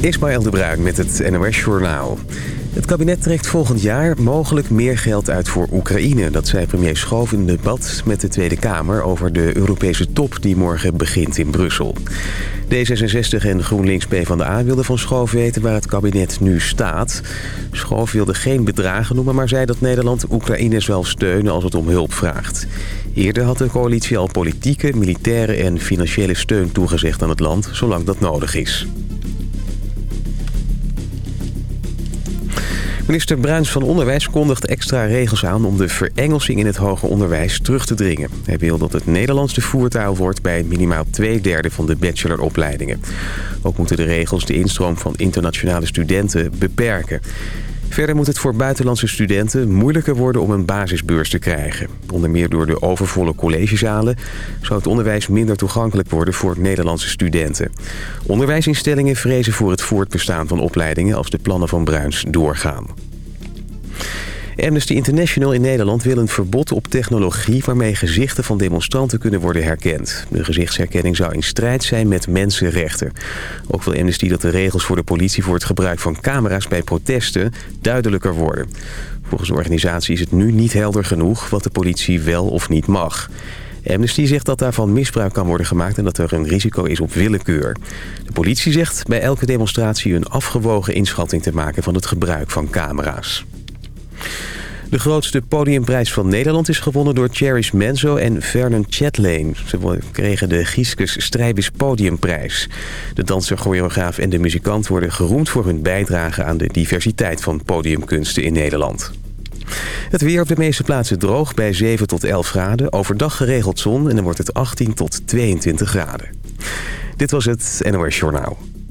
Ismaël de Bruin met het NOS Journaal. Het kabinet trekt volgend jaar mogelijk meer geld uit voor Oekraïne. Dat zei premier Schoof in een debat met de Tweede Kamer... over de Europese top die morgen begint in Brussel. D66 en GroenLinks PvdA wilden van Schoof weten waar het kabinet nu staat. Schoof wilde geen bedragen noemen, maar zei dat Nederland Oekraïne zal steunen als het om hulp vraagt. Eerder had de coalitie al politieke, militaire en financiële steun toegezegd aan het land... zolang dat nodig is. Minister Bruins van Onderwijs kondigt extra regels aan om de verengelsing in het hoger onderwijs terug te dringen. Hij wil dat het Nederlands de voertaal wordt bij minimaal twee derde van de bacheloropleidingen. Ook moeten de regels de instroom van internationale studenten beperken. Verder moet het voor buitenlandse studenten moeilijker worden om een basisbeurs te krijgen. Onder meer door de overvolle collegezalen zou het onderwijs minder toegankelijk worden voor Nederlandse studenten. Onderwijsinstellingen vrezen voor het voortbestaan van opleidingen als de plannen van Bruins doorgaan. Amnesty International in Nederland wil een verbod op technologie... waarmee gezichten van demonstranten kunnen worden herkend. De gezichtsherkenning zou in strijd zijn met mensenrechten. Ook wil Amnesty dat de regels voor de politie... voor het gebruik van camera's bij protesten duidelijker worden. Volgens de organisatie is het nu niet helder genoeg... wat de politie wel of niet mag. Amnesty zegt dat daarvan misbruik kan worden gemaakt... en dat er een risico is op willekeur. De politie zegt bij elke demonstratie een afgewogen inschatting te maken... van het gebruik van camera's. De grootste podiumprijs van Nederland is gewonnen door Cherish Menzo en Vernon Chatlane. Ze kregen de Gieskes Strijbis Podiumprijs. De danser, choreograaf en de muzikant worden geroemd voor hun bijdrage aan de diversiteit van podiumkunsten in Nederland. Het weer op de meeste plaatsen droog bij 7 tot 11 graden. Overdag geregeld zon en dan wordt het 18 tot 22 graden. Dit was het NOS Journaal.